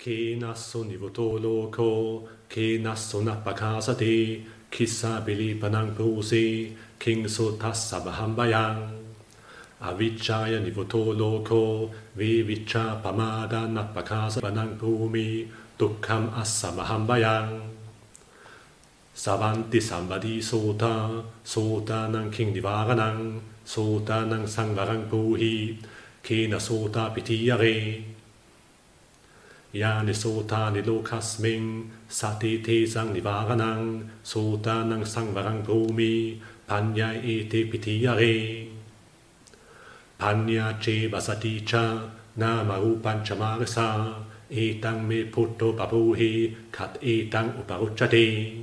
Ke nasso nivoto loko, ke nasso napakasati, kissa bili panang pusi, king so tassa bahambayang. Avichaya nivoto loko, vivicha pamada napakasa panang pumi, dukkam assa bahambayang. Savanti sambadi sota, sota nang king nivaranang, sota nang sangvarang puhi, kena sota pitiyare. Yani sotani lokasming sati tesang nivaranang sotanang sangvarang bhumi panya ete pitiyare. Panya che basati cha nama rupan chamarasa etang me putto papuhi kat etang uparuchate.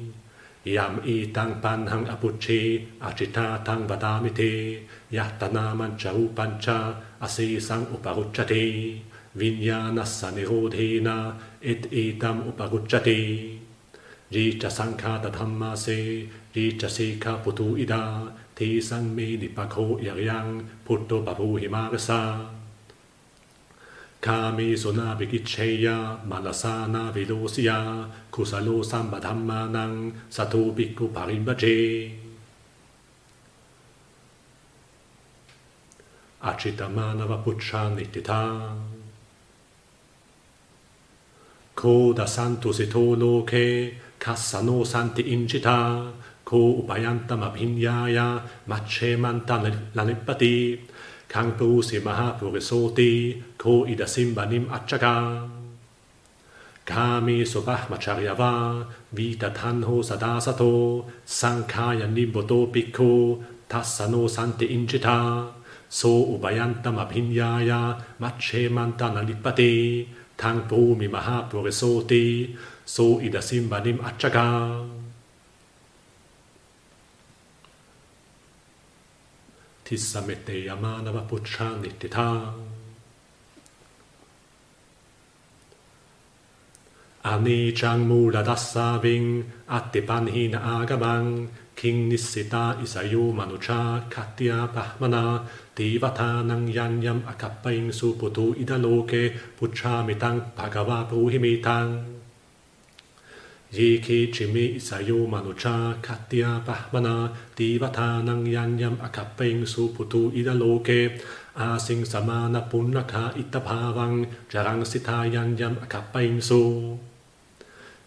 Yam etang panhang apuche achita tang vadamite yattana mancha upancha asesang uparuchate. Vinyanassa nirodhena et etam upagucchati. Jita sankhata dhammase, jita sikha putu ida, te sang me nipakho yaryang putto papu himarasa. Kami suna vikicheya malasana vilosya kusalo sambadhammanang sato bhikkhu parimbaje. Achitamana puccha nitita. Ko da santo se to loke kassa no santi incita ko upayanta mabhinyaya mache manta lanipati kang pu si maha purisoti ko ida simbanim achaka kami sobah macharyava vita tanho sadasato sankhaya nimboto pikko tassano santi incita so ubayanta mabhinyaya mache manta lanipati tang bhumi mahapurisoti so ida simbanim achaka tissamette yamanava pucha nittita ani chang mula dassaving attipanhina agamang king nissita isayo manucha katya pahmana Devatanang yanyam akapaing suputu idaloke puchamitang bhagava puhimitang. Yeke chimi isayo manucha katya pahmana devatanang yanyam akapaing suputu idaloke asing samana punnaka itapavang jarang sita yanyam akapaing su.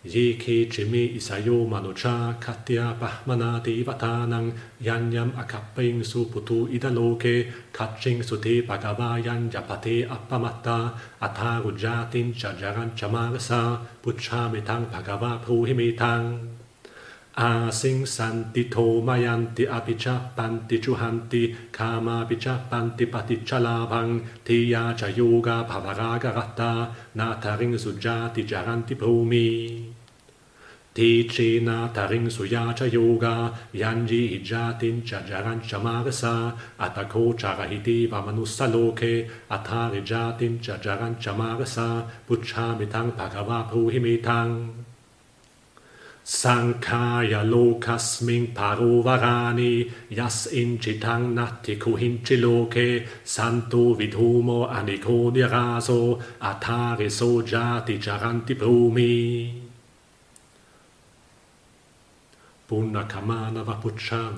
Ye ke chimi isayo manucha katya pahmana devatanang yanyam akapping suputu idaloke kaching sute bhagava yanjapate appamatta athagujatin chajaran chamarasa puchamitang bhagava pruhimitang asing santi thomayanti apicha panti chuhanti kama picha panti patichalabhang tiya cha yoga bhavaraga ratta nataring sujati jaranti bhumi taring suyacha yoga yanji hijatin chajaran chamarasa atako charahiti vamanussaloke atari jatin chajaran chamarasa puchamitang bhagava puhimitang Parovarani yas incitang natti kuhinchi loke santo vidhumo aniko niraso atari sojati charanti brumi. Punna kamana vapucha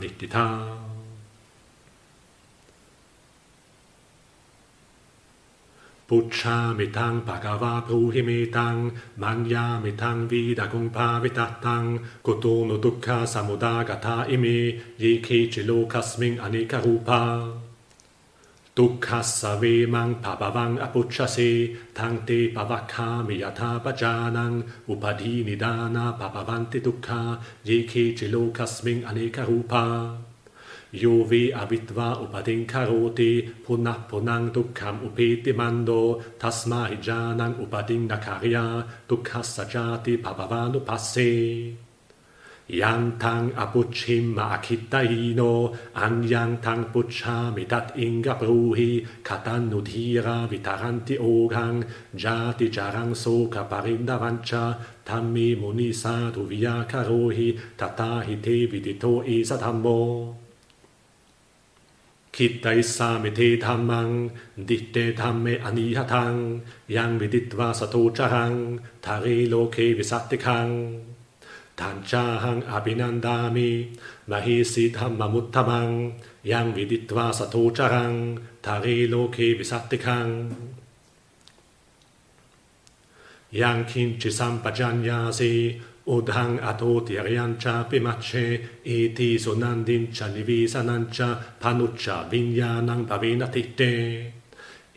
Pucha mitang bhagava pruhimitang manya mitang vida kungpa vitatang kutono dukkha samudagata imi yiki chilo kasming anika rupa. Dukkassa vemang pabavang apuchasi tangte pavakkami yatha pajanang upadhi nidana papavanti dukkha yeke chilokasming aneka rupa. Yo ve avitva upadin karoti punah punang dukkham upeti mando tasma hijanang upadin nakarya dukkhassa jati pabavanu passe. Yantang apuchim akitaino, anyantang puchamitat inga bruhi, katanudhira vitaranti ogang, jati jarang soka parindavancha, tammi muni sadhu vyakarohi, tatahi te vidito คิดไตสามิเทธรรมัง ดิเตธรรมเมอนิยทัง ยังวิดิตวาสตุจหังทารีโลเควิสัตติคังทันชาหังอภินันดามิมหิสิธรรมมุตตมัง ยังวิดิตวาสตุจหังทารีโลเควิสัตติคังยังคินชิสัมปัญญาสี Odang atoti riancia pimace eti sonandincia nivesanancia panuccia vinyanang pavenatite.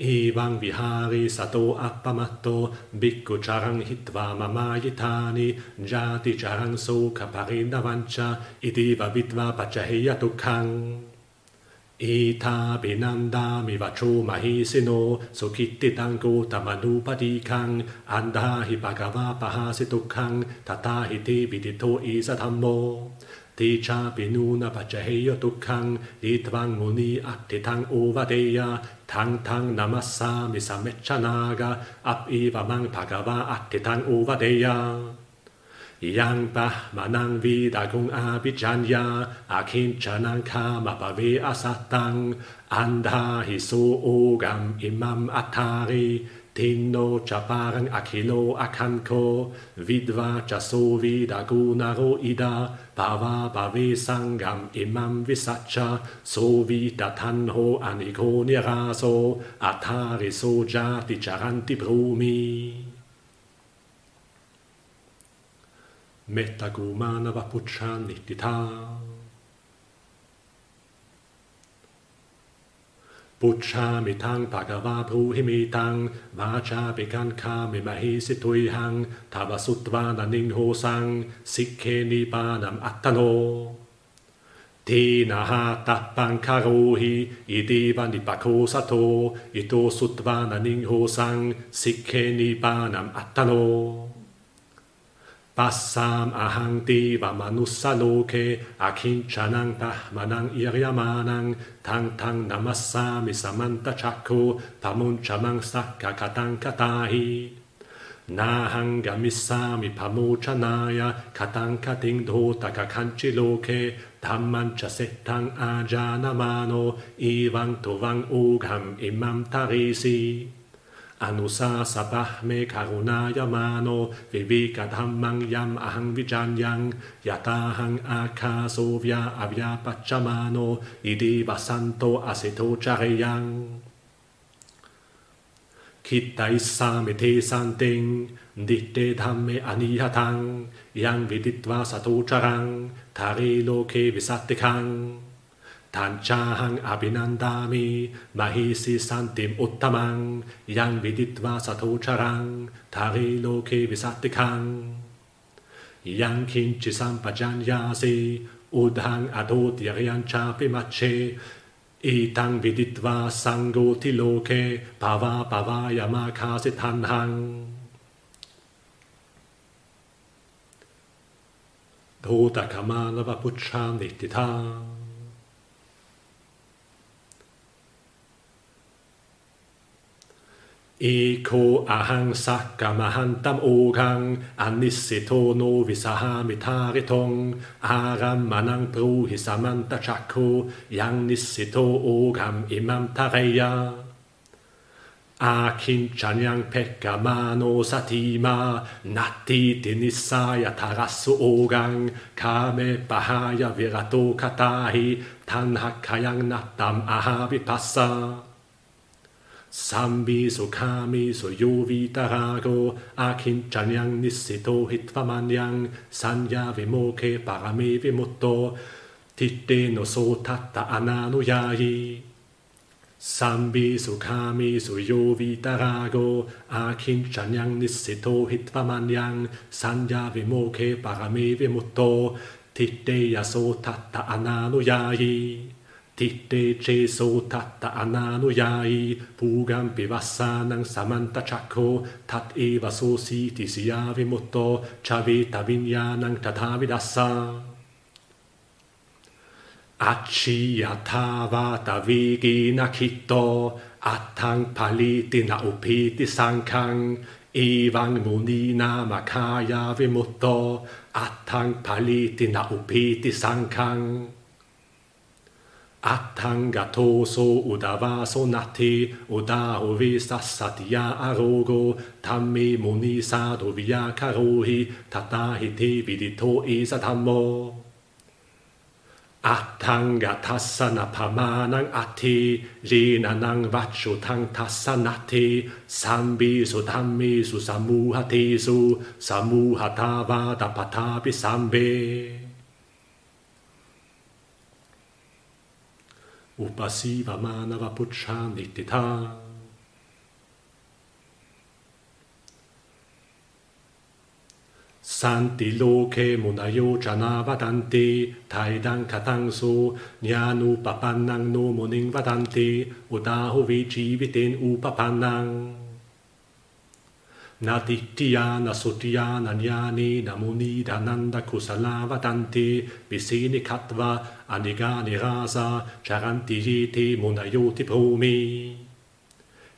Evang vihari sato appamato bhikkhu charang hitva mamayitani jati charang so kaparindavancia itiva vitva pachaheya tukhang. एताभिनन्दामि वचो महेशिनो सुखित्तितं गोतमनुपती अन्धा हि भगवापहासि दुःखं तथा हि ते पितिथो ईषधम्बो ते चापि नूनपचहेय दुःखं ईत्वां मुनि अत्थिथङ्वदेय थं थं नमस्सामि समिच्छनाग अप् एव मं भगवा अक्थिथङ्वदेय Yang Brahmanang Vidagung Abhijanya Akinchanang Kama Bhave Asatang. Anda hisu Ogam Imam Atari Tinno Chaparang Akilo Akanko. Vidva Chaso Vidagunaro Ida Bhava Bhave Sangam Imam Visacha. So Vidatanho Aniko Niraso Atari So Jati Charanti Brumi. Metago Manavapucha Nitita. Pucha mitang pagava bruhimitang vacha pikan kame mahisi tuihang tavasutva naning hosang sikke nipanam attano. Tina hata pankarohi idiva nipako sato ito sutva naning hosang sikke nipanam attano. Passam ahang deva manussaloke akinchanang pahmanang iryamanang tang tang namassami samanta pamunchamang sakka katang katahi. Nahang gamissami pamuchanaya katang kating dhota kakanchi loke dhammancha settang ajanamano ivang tovang ugham imam tarisi. Anusa sabahme karunayamano vivikadhammang yam ahang vijanyang yatahang akasovya avyapachamano idi vasanto asito chareyang. Kittaissamiti santing ditte dhamme anihatang yang viditva satocharan tare loke visattikang. Tanchahang abhinandami mahisi santim uttamang yang viditva satocharang tari loke visatikang yang kinchi sampajanyasi udhang adodhyaryan chapi mache itang viditva sangoti loke pava pavaya makasi tanhang โทตคามานวพุชานิติทาง Eko ahang sakka mahantam ogang anissito no visahamitharitong aram manang pruhi samanta chakko yang nissito ogam imam tareya. Akincanyang pekka mano satima natti tinissaya tarasu ogang kame pahaya virato katahi tanhakayang nattam ahavipassa. Sambi so Kami so Jovi Tarago Akin Chanyang Nisito Hitvamanyang Sanya Vimoke Parame Vimoto Tite no so Tata Anano Yayi Sambi so Kami so Jovi Tarago Akin Chanyang Nisito Hitvamanyang Sanya Vimoke Parame Vimoto Tite Yaso Tata Anano Yayi Titte ceso tatta anano yai, pugam pivassanang samanta chakko, tat eva so siti siyavi mutto, chavita vinyanang tatavidassa. Acci atava tavigi nakito, atang paliti na upiti sankang, evang munina makaya vimutto, atang paliti na upiti sankang. Attangatoso udavaso nati udaovi sassatiya arogo tamme muni sadoviya karohi tatahiti vidito isatammo. Attangatasana pamanang ati renanang vachutang tasanati sambisu tammisu samuhatesu samuhatavada patapi sambe. Upasiva manava puchanitita. Santi loke munayo jana vadanti taidan katangso nyanu papannang no muning vadanti udahu vijiviten upapannang. Natitya nasutya nanyani namuni dananda kusala vadanti visini katva anigani rasa charanti yiti munayoti bhumi.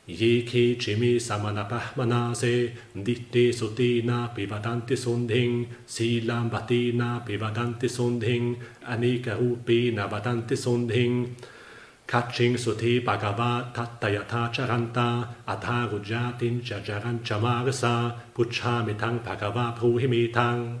Yiki chimi samanapahmanase ditte sutina pivadanti sundhing silam batina pivadanti sundhing anika rupi navadanti sundhing Kaching suti bhagava tattayata charanta atha rujatin jajaran chamarasa puchamitang bhagava pruhimitang.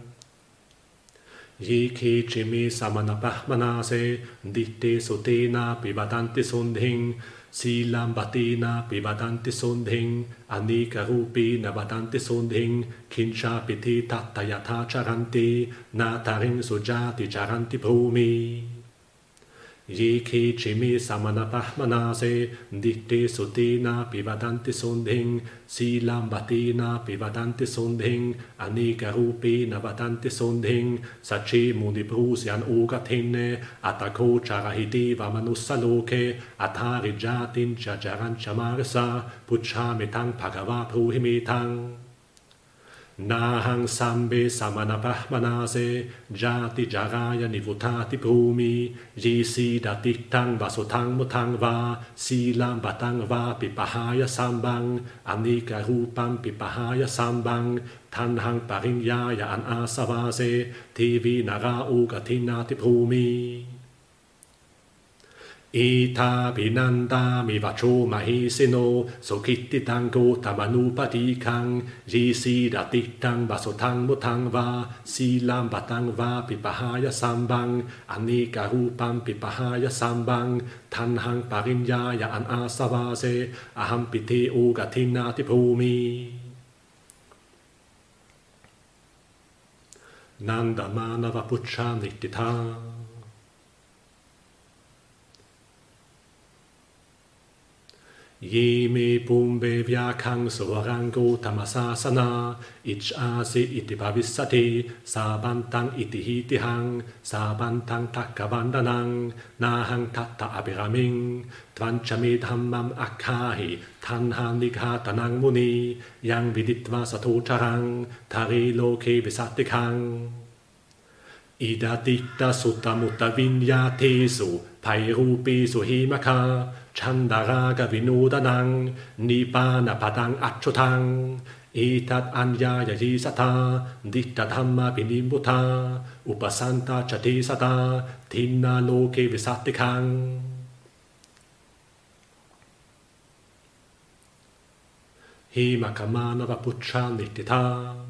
Yiki chimi samanapahmanase ditte sutina pivadanti sundhing silam batina pivadanti sundhing anika rupi navadanti sundhing kincha piti tattayata charanti nataring sujati charanti bhumi. Yiki chimi samanapahmanase ditte sutina pivadanti sundhing silam batina pivadanti sundhing anika rupi navadanti sundhing sachi muni brusyan ugatinne atako charahiti vamanussaloke athari jatin chajaran chamarasa puchamitang bhagava pruhimitang Nahang sambe samanapahmanase jati jaraya nivutati bhumi jisi datitang vasutang mutang va silam batang va pipahaya sambang anika rupam pipahaya sambang tanhang parinyaya an asavase tivi nara ugatinati อิทาปินันตามิวัชโมาเฮเโนสุขิติตังโกตามานุปติคังรีสีดติตังบาสุทังมุทังวาสีลัมบาตังวาปิปหายสัมบังอันนิการูปังปิปหายสัมบังทันหังปริญญายาอันอาสวาเซอหัมปิเทโอกทินาติภูมินันดามานวปุชานิติทา me pumbe vyakang sorango tamasasana ich asi iti bhavissati sabantang iti hitihang sabantang takkavandanang nahang tatta abhiraming tvanchami dhammam akhahi tanha nighatanang muni yang viditva satocharang tari loke visatikang Ida ditta sutta mutta vinyatesu pairupesu himaka Chandaraga Vinodanang Nibbana Padang Achutang Etat Anyaya Yisata Ditta Dhamma Vinimbuta Upasanta Chatisata Tinna Loke Visatikang Himakamanava Pucha Nittita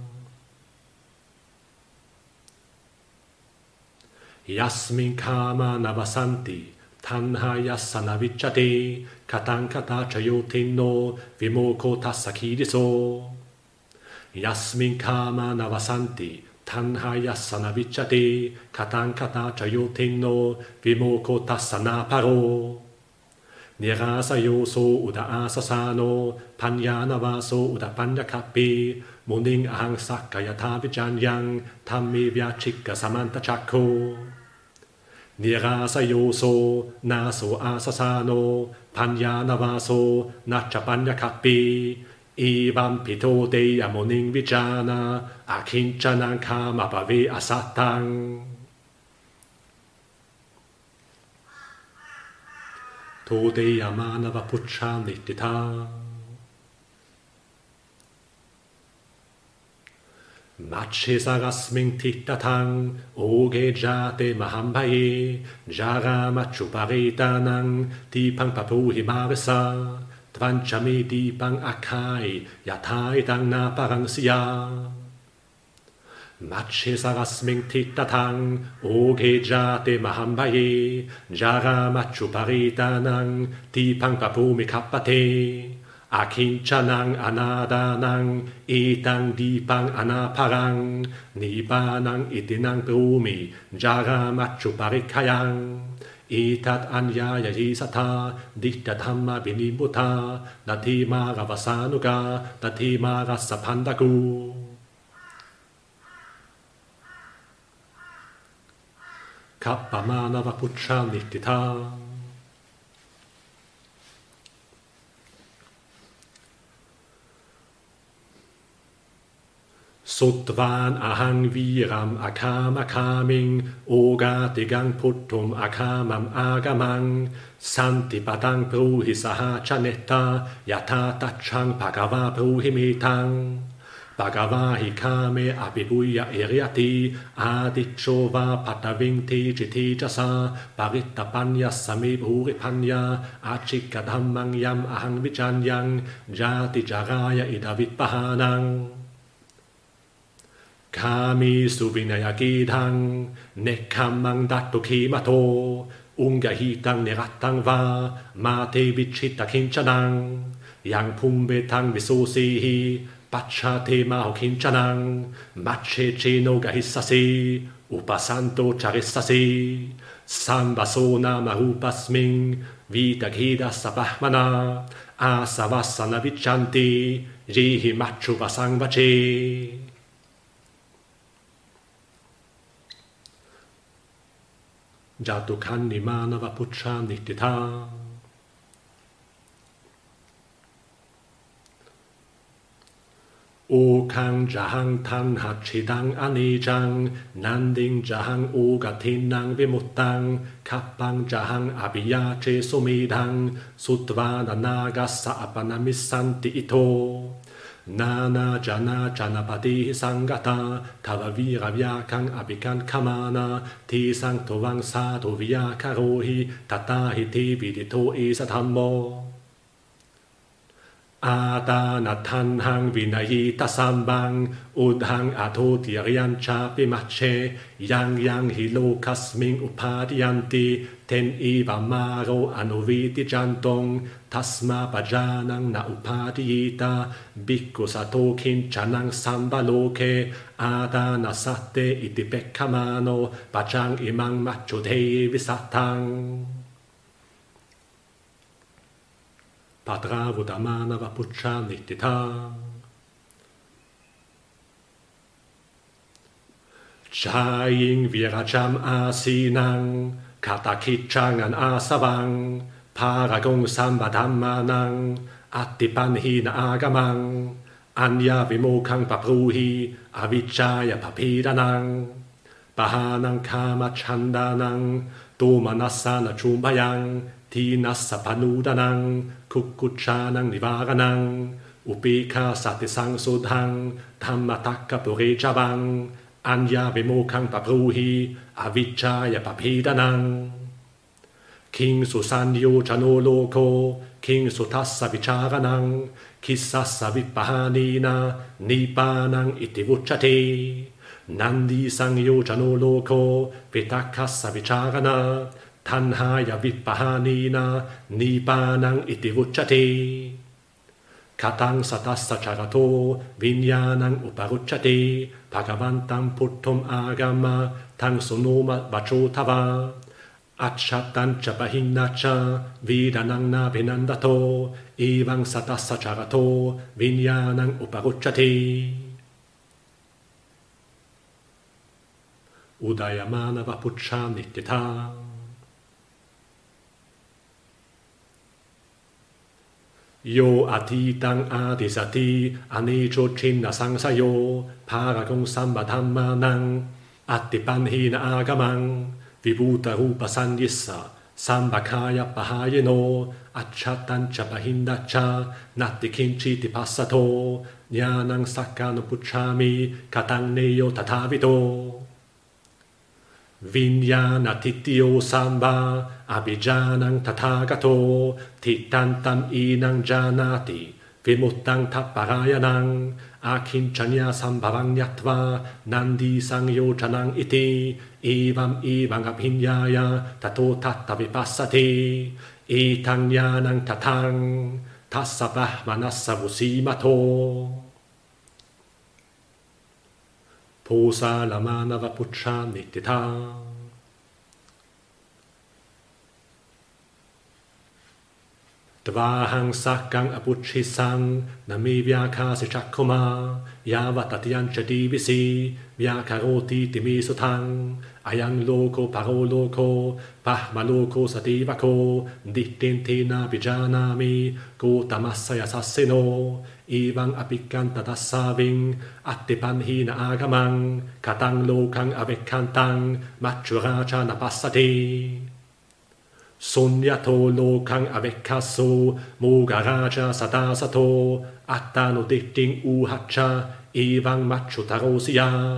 Yasmin kama navasanti tanha yasana vichate katan kata chayotin no vimoko tasakiriso Yasmin kama navasanti tanha yasana vichate katan kata chayotin no vimoko tasana paro ニラーサヨーソーウダアーササノパンヤナワソウダパンヤカピモニンアハンサッカヤタビジャンヤンタミビャチッカサマンタチャコ นิราสโยโซนาโสอาสสาโนพัญญานวาโซนัชปัญญาคัปีอีบัมพิโตเตยมนิงวิจานาอคินจานังคามาปเวอสัตตังโทเตยมานาวพุชานิติธา sarasming tittatang, oge jate mahambaye, jara machu paritanang, tipang papu himaresa, tvanchami dipang akai, yatai dang na parang siya. Mache sarasming tittatang, oge jate mahambaye, jara machu paritanang, tipang papu mikapate, Akinchanang anadanang etang dipang anaparang nibanang itinang brumi jaramachu parikayang etat anyaya jisata ditta dhamma vinimuta nati maravasanuga nati marasapandaku カッパマーナバプチャニティタ Sutvan ahang viram akam akaming oga tigang puttum akamam agamang santi patang pruhi saha chanetta yata tachang pagava pruhi mitang Bhagava hikame apipuya iriati adichova patavinti chiti jasa paritta panya sami bhuri panya achikadhammang yam ahang vichanyang jati jaraya idavit pahanang Kami suvinayakidhang nekhamang dattukimato ungahitang neratang va mate vichita kinchanang yang pumbetang visosihi pachate maho kinchanang mache chino gahisasi upasanto charissasi sambasona marupasming vitagida sabahmana asavasana vichanti jihi machu vasangvache Jatukanni Manava Pucha Nittita. O Kang Jahang Tan Hachidang Anijang Nanding Jahang Ugatinang Vimutang Kapang Jahang Abiyache Sumidang Sutvana Nagasa Apanamisanti Ito Nana jana janapati sangata tavavira vyakang apikan kamana ti sang tovang sa tovya karohi tatahi ti vidito isathammo. Adana tanhang vinayita sambang udhang Ato atotiriyan cha pimache yang yang hilo kasming upadiyanti ten iva maro anoviti jantong tasma pajanang na upadiyita bikku sato kinchanang sambaloke adana satte iti pekkamano pacang imang macho visatang Patra damana vapucha nittitang Chaying viracham asinang Katakichangan Asavang, Paragong Sambadhammanang, Attipanhina Agamang, Anya Vimokang Papruhi, Avichaya Papidanang, Bahanang Kama Chandanang, Domanasana Chumbayang, Tinassa Panudanang, Kukuchanang Nivaranang, Upeka Satisang Sudhang, Dhammataka Purejabang, Anja vimokhang papruhi avichaya papedanang King susanyo chano loko King sutassa vicharanang Kissassa vippahanina nipanang iti vuccate Nandi sangyo chano loko Vitakassa vicharana Tanhaya vippahanina nipanang iti vuccate Katang satassa charato vinyanang uparuchati bhagavantam puttum agama tang sunoma vachotava. Achattan cha pahinna cha vidanang na vinandato ivang satassa charato vinyanang uparuchati Udayamana vapuccha nityata. โยอธิตังอาติสติอันนี้ชุชินนาสังสโยภาระคงสัมบัธรรมานังอัติปันหินอากมังวิบูตรูปสันยิสสะสัมบคายปะหายโนอัจฉตัญจะปะหินดัชานัตติคินชิติปัสสโตญาณังสักกานุปุชามีกตังเนโยตถาวิโต Vinyana titio samba, abhijanang tatagato, titantam inang janati, vimuttang taparayanang, akinchanya sambhavang yatva, nandi chanang iti, evam evang abhinyaya tato tatta vipassati etang nyanang tatang tassa brahmanassa vusimato ภูสาลมานวพุชานิติทาตวาหังสักกังอปุชิสังนมีวยาคาสิชักคมายาวัตติยันชดีวิสีวยาคาโรติติมีสุทังอายังโลโกปะโรโลโกปะมะโลโกสติวะโคดิตินทีนาปิจานามีกูตมัสสยสัสสิโน එවං අපික්කන් තතස්සාවෙන් අත්තෙපන් හීන ආගමං කතං ලෝකං අවෙක්කන්තං මච්චුරාචාන පස්සතේ සුඤ්ඤතෝ ලෝකං අවෙක්ඛස්සෝ මෝගරාජා සදාසතෝ අත්තානු දිට්ඨින් ඌහච්ඡා එවං මච්චුතරෝසියා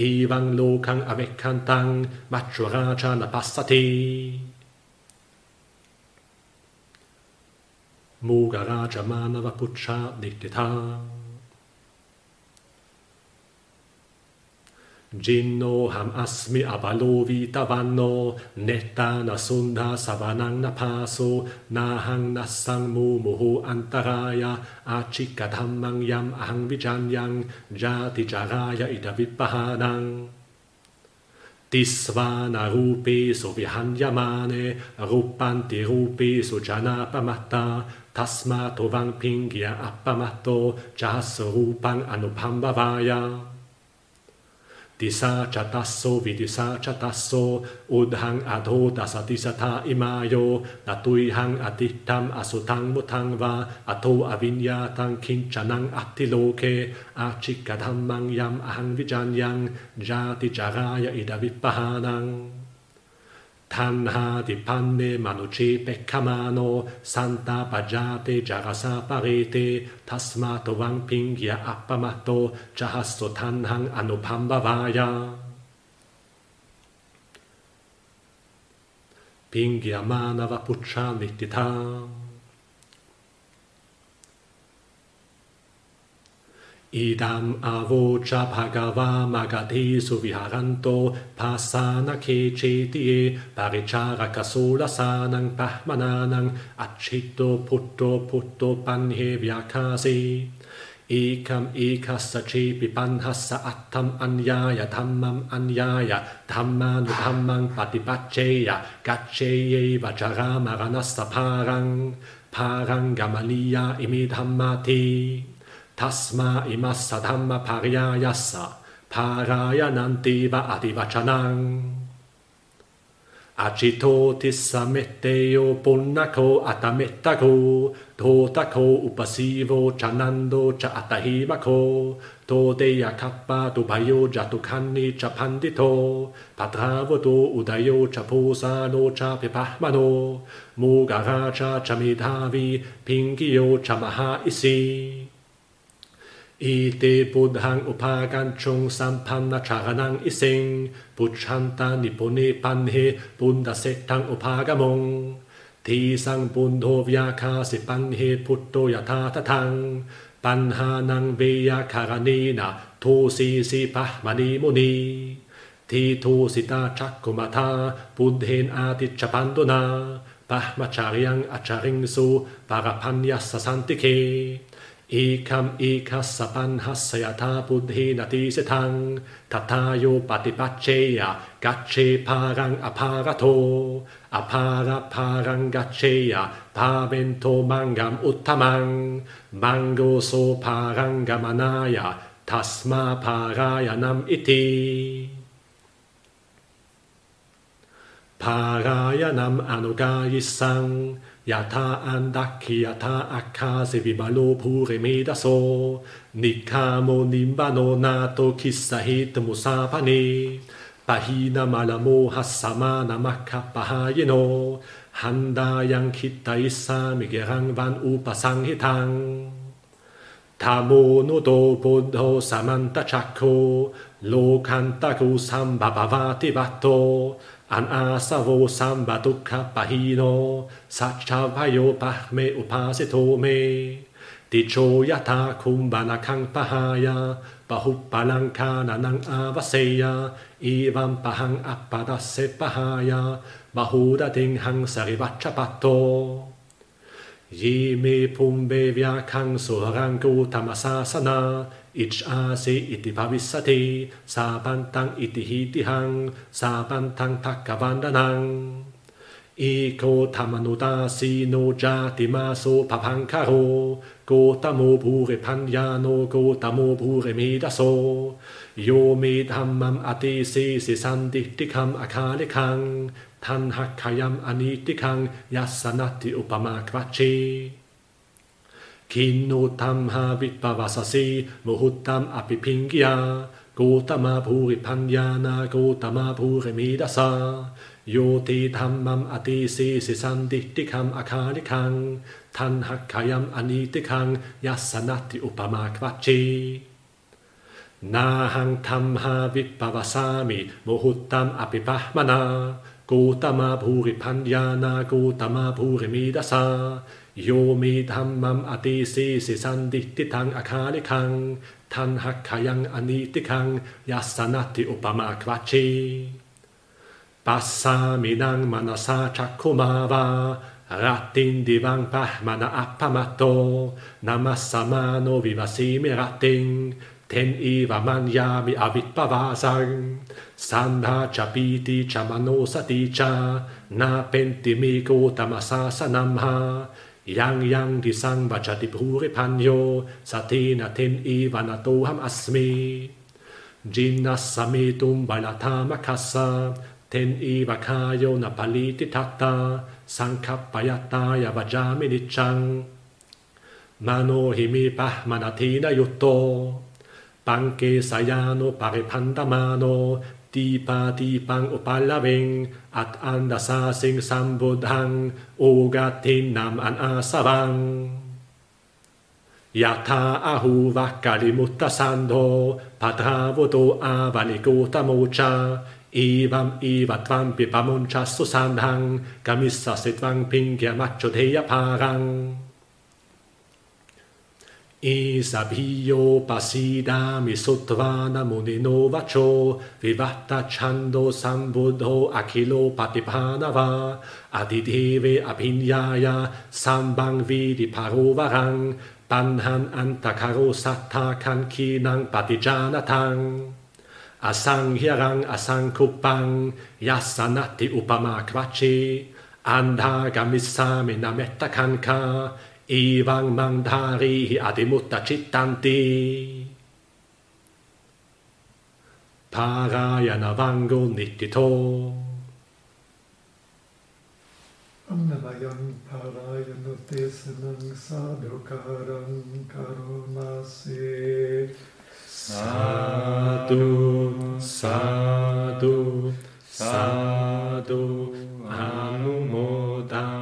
එවං ලෝකං අවෙක්ඛන්තං මච්චුරාචාන පස්සතේ asmi abalo vitavanno, netta na sundha savanang na paso, nahang nasang mu muhu antaraya, achika dhammang yam ahang vijanyang, jati jaraya idavipahanang. Tisvana rupe so vihanyamane, rupanti rupe so janapamatta, tasma tovang pingya appamato, jahaso rupang anupambavaya. Disa chatasso vidisa chatasso udhang adho dasatisata imayo natuihang adittam asutang mutang va ato avinyatang kinchanang atiloke achikadhammang yam ahang vijanyang jati jaraya idavipahanang. tanhadipanne manuce peccamano santa पेक्षमानो सन्तापजाते parete, tasmato vampingya appamato, jahasto tanhang चहस्तु Pingya manava पिङ्ग्य मानवपुच्छामितिथा Idam avocha bhagava magati suviharanto pasana kechetie parichara kasula sanang pahmananang achito putto putto panhe vyakasi. Ekam ekassa chepi panhassa attam anyaya dhammam anyaya dhammanu dhammang patipacheya gaccheye vajara maranassa parang parang gamaniya imi dhammati. Tasma imassa dhamma paryayassa parayanantiva adivachanang. Achito tissa metteo punnako atamettako, totako upasivo chanando cha atahimako, todeya kappa tubayo jatukanni cha pandito, patravoto udayo cha posano cha pipahmano, mugaracha cha midhavi, pingiyo cha maha isi. อิเตปุถังอุปากันชงสัมพันนชากนังอิสิงปุชันตานิปุณิปันเหปุณดเสทังอุปากมงทีสังปุณโทวิยาคาสิปันเหพุตโตยธาทะทัง ปัญหานังเวยคารณีนาทูสีสีปะมณีมุนีทีทูสิตาชักกุมาธาปุนเฮนอาทิชปันตุนาปะมะชาริยังอชาริงสุปารพันยัสสันติเค Ekam ekassa panhassayata buddhinati setang tatayo patipacheya gache parang aparato apara parang gacheya pavento mangam uttamang mango so parang gamanaya tasma parayanam iti parayanam anugayisang Yata andaki yata akase vibalo pure medaso. Nikamo nimbano nato kisahit musapane. Pahina malamo hasama namaka pahayeno. handayang kita isa migerang van upasanghitang Tamo no do buddho samanta chakko, lokanta ku sambhavavati vatto, अनासवोसम्बतुःखपहीनो सच्छभयो पह्मे उपासितो मे तिचो यथा कुम्भनखं पहाय बहुपलङ्खाननं आवसेय एवं पहं अपदस्य पहाय बहुदतिं हंसरिवक्षपत्तो Ye me pumbe vyakang suharango tamasasana ich ase iti pavisate sabantang iti hitihang sabantang takavandanang. Iko tamanudasi no jati maso papankaro go tamo pure panyano go tamo pure midaso yo me dhammam ati se se sandittikam akalikang tanhakayam anitikang yasanati upama kvachi. Kinno tamha vitpavasasi muhuttam apipingya Gotama puri panyana gotama puri midasa Yoti dhammam ati si si sandittikam akalikang Tanhakayam anitikang yasanati upama kvachi. Nahang tamha vitpavasami muhuttam apipahmana โกตมาภูริพันญานาโกตมาภูริมีดาสาโยมีธรรมัมอติสีสิสันดิติทังอาคาลิคังทันหักขยังอนิติคังยัสนัติอุปมาควาชีปัสสามินังมานาสาชักคุมาวารัตินดิวังปะมานาอัปปมาโตนามัสสมาโนวิวัสีมิรัติง Ten eva manyami avitvavasang Sandha chapiti chamano saticha Na penti me gotamasa sanamha Yang yang disang vachati bhure panyo Satina ten eva natoham asmi Jinnas sametum balatama kassa Ten eva kayo napaliti tatta Sankapayataya vajami nichang Mano himi pahmanati na yutto Panque sayano pare pandamano Tipa tipang upalawing at andasasing sambudhang ugatin nam an asavang. Yata ahu vakalimuta sandho padravoto avanikota mocha Ivam iva tvam pipamuncha susandhang kamissa se tvam pingya macho parang. Isabhiyo pasidami suttvana munino vacho vivatta chando sambuddho akilo patipanava adideve abhinyaya sambang vidi parovarang banhan antakaro satta kankinang patijanatang. Asanghirang asangkupang yasanati upama kvachi andha gamisami nametta kanka Ivang mandhari adimutta chittanti. Parayana vango nittito. Annavayan parayana tesanang sadhukaram karunase. Sadhu, sadhu, sadhu, anumodam.